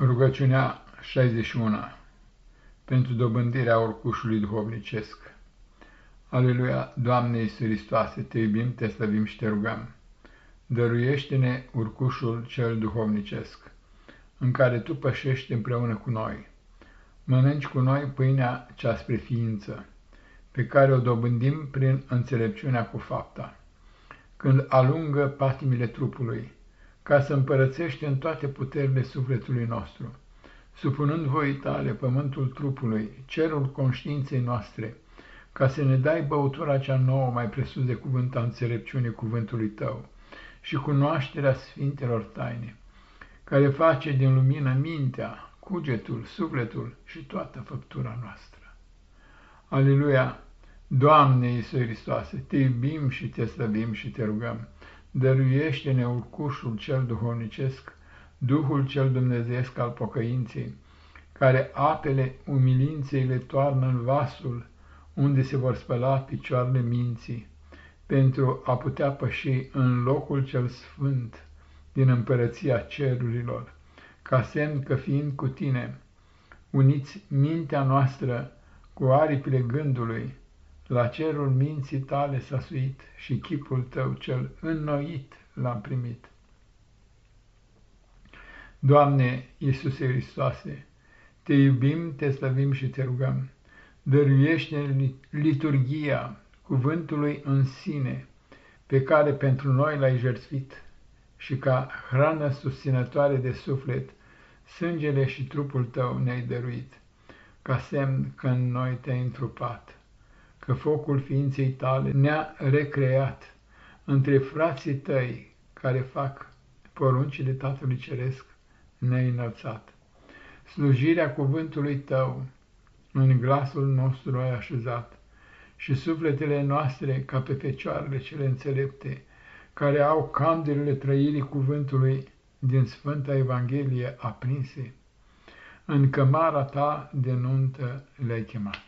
Rugăciunea 61 pentru dobândirea orcușului duhovnicesc. Aleluia, Doamne Iisus Hristoase, Te iubim, Te slăvim și Te rugăm. Dăruiește-ne urcușul cel duhovnicesc, în care Tu pășești împreună cu noi. Mănânci cu noi pâinea cea spre ființă, pe care o dobândim prin înțelepciunea cu fapta, când alungă patimile trupului, ca să împărățește în toate puterile sufletului nostru, supunând voii tale pământul trupului, cerul conștiinței noastre, ca să ne dai băutura cea nouă mai presus de cuvânt a înțelepciunii cuvântului tău și cunoașterea sfintelor taine, care face din lumină mintea, cugetul, sufletul și toată făptura noastră. Aleluia! Doamne Iisus Hristoase, te iubim și te slăbim și te rugăm dăruiește-ne urcușul cel duhovnicesc, Duhul cel dumnezeiesc al pocăinței, care apele umilinței le toarnă în vasul unde se vor spăla picioarele minții, pentru a putea păși în locul cel sfânt din împărăția cerurilor, ca semn că fiind cu tine, uniți mintea noastră cu aripile gândului, la cerul minții tale s-a suit și chipul tău cel înnoit l-am primit. Doamne Iisuse Hristoase, te iubim, te slăvim și te rugăm, dăruiește liturgia cuvântului în sine, pe care pentru noi l-ai jertfit, și ca hrană susținătoare de suflet, sângele și trupul tău ne-ai dăruit, ca semn că în noi te-ai întrupat că focul ființei tale ne-a recreat între frații tăi care fac poruncile Tatălui Ceresc ne-ai înălțat. Slujirea cuvântului tău în glasul nostru ai așezat și sufletele noastre ca pe fecioarele cele înțelepte, care au candelele trăirii cuvântului din Sfânta Evanghelie aprinse, în cămara ta de nuntă le-ai chemat.